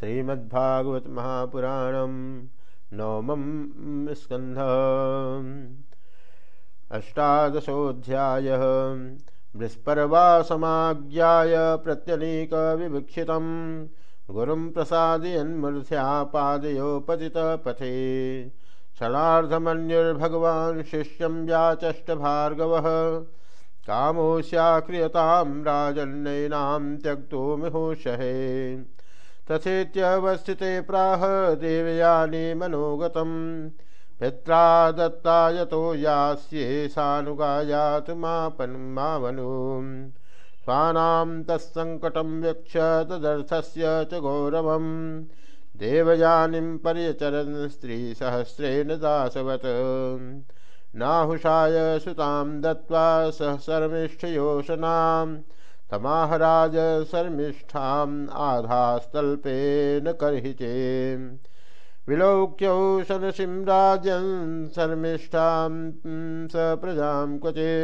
श्रीमद्भागवत महापुराणम नवम स्कंध अष्टादशोऽध्याय। बृहस्पर्वासमाज्ञाय प्रत्यनीक विवीक्षित गुरुं प्रसादयन्मूर्ध्या पादयो पतितपथे क्षणार्धमन्युर्भगवान् शिष्यं व्याचष्ट भार्गवः कामोऽस्याक्रियतां राजन्नैनां त्यक्तो मिहोषहे। तथेत्यवस्थिते प्राह देवयानी मनोगतम्। पित्रा दत्ता यतो यास्ये सानुगायात मावनु स्वानां तत्सङ्कटं वीक्ष्य तदर्थस्य च गौरवं देवयानीं पर्यचरन् स्त्रीसहस्रेण दासवत्। नाहुषाय सुतां दत्त्वा सह सर्मिष्ठयोषनाम् तमाहराज शर्मिष्ठाम् आधास्तल्पेन कर्हिचे विलोक्यौ राजन् शर्मिष्ठां स प्रजां क्वचे।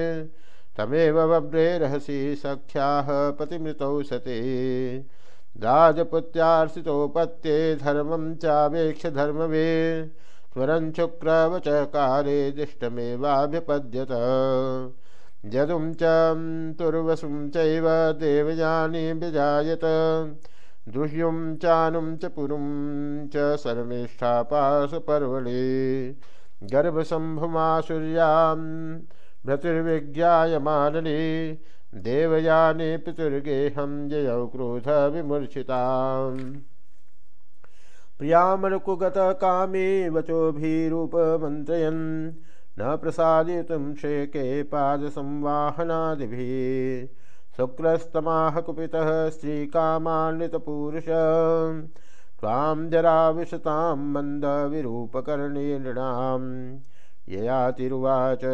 तमेव बभ्रे रहसि सख्याः पतिमृतौ सते। राजपुत्यार्थितोपत्ये धर्मं चावेक्ष्य धर्मवे स्वरं शुक्रवच काले दिष्टमेवाभ्यपद्यत यदुं च तुर्वसुं चैव देवयानी विजायत। दुह्युं चानुं च पुरुं च सर्वेष्ठा पाशपर्वणे गर्भसम्भुमासुर्यां भृतिर्विज्ञायमानने देवयाने पितुर्गेहं ययौ क्रोधविमूर्छिताम् प्रियामनुकुगतकामे वचोभिरूपमन्त्रयन्। न प्रसादितुं शेके पादसंवाहनादिभिः शुक्रस्तमाह कुपितः स्त्रीकामान्वितपूरुष त्वां जराविशतां मन्दविरूपकर्णे नृणां ययातिरुवाच।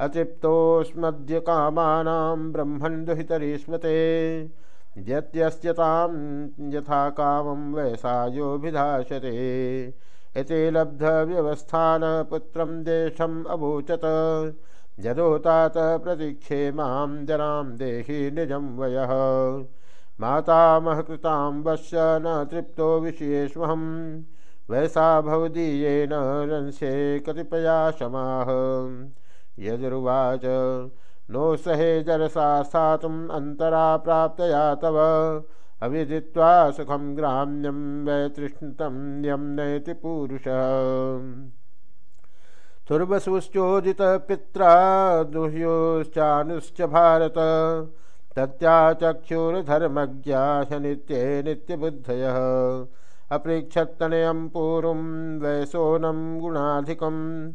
अतृप्तोऽस्मद्य कामानां ब्रह्मन् दुहितरीस्मते यत्यस्यतां यथा कामं वयसायोभिधास्यते इति लब्धव्यवस्थानपुत्रं देशम् अवोचत यदोतात प्रतीक्षे माँ जनां देहि निजं वयः। मातामहकृतां वश्य न तृप्तो विषयेष्वहं वैसा भवदीयेन रंस्ये कतिपया शमाः। यजुर्वाच नो सहे जरसा स्थातुम् अन्तरा प्राप्तया तव। अविदित्वा सुखम ग्राम्यम वै तृष्णतम यम नयति पुरुष। तुर्वसुश्चोदित पित्रा दुह्योश्चानुश्च भारत तत्याचक्षुर्धर्मज्ञा नित्ये नित्यबुद्धयः। अपृच्छत्तनयं पूर्वं वैसोनं गुणाधिकं,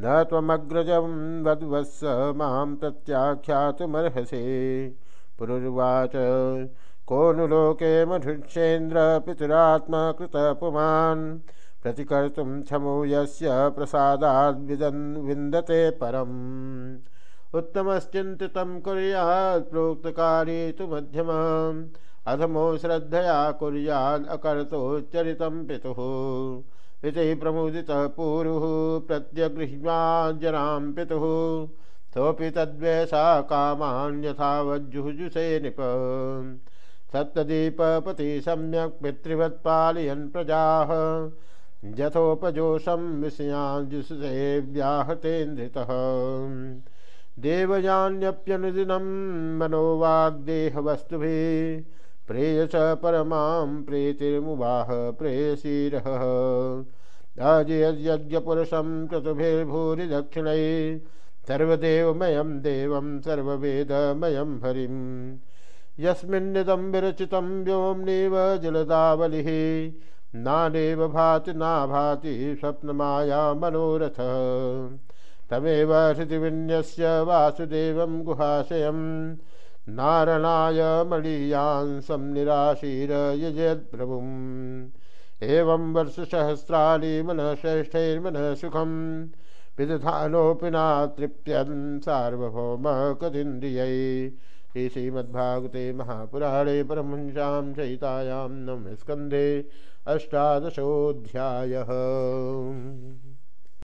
न त्वमग्रजं वद्वत्स माँ प्रत्याख्यातुमर्हसि पुरुर्वाच को नु लोके मधुक्षेन्द्र पितुरात्मकृत पुमान् प्रतिकर्तुं क्षमो यस्य प्रसादाद् विदन् विन्दते परम्। उत्तमश्चिन्तितं कुर्यात् प्रोक्तकार्ये तु मध्यमम् अधमो श्रद्धया कुर्याद् अकर्तोच्चरितं पितुः। इति प्रमुदितः पूरुः प्रत्यगृह्णाजनां पितुः। सोऽपि तद्वेषा कामान् यथावज्जुहुजुषे निप। सप्तदीपपति सम्यक् पितृवत्पालयन् प्रजाः। यथोपजोषं विषयाजुषे व्याहतेन्द्रितः देवयान्यप्यनुदिनं मनोवाग्देहवस्तुभिः प्रेयस परमां प्रीतिर्मुवाह प्रेयसीरः। अजयज्ञपुरुषं क्रतुभिर्भूरि दक्षिणैः देवं सर्ववेदमयं हरिम्। यस्मिन्निदं विरचितं व्योम्नेव जलदावलिः। नानेव भाति नाभाति स्वप्नमाया मनोरथः। तमेव हृदिविन्यस्य वासुदेवं गुहाशयं। नारणाय मणीयांसं निराशीर यजयद्प्रभुम् एवं वर्षसहस्राणि मनः श्रेष्ठैर्मनः सुखं विदधानोऽपि नातृप्यन् सार्वभौम कदिन्द्रियै श्री श्रीमद्भागवते महापुराणे परमहंसां चयितायां नमस्कन्धे अष्टादशोऽध्यायः।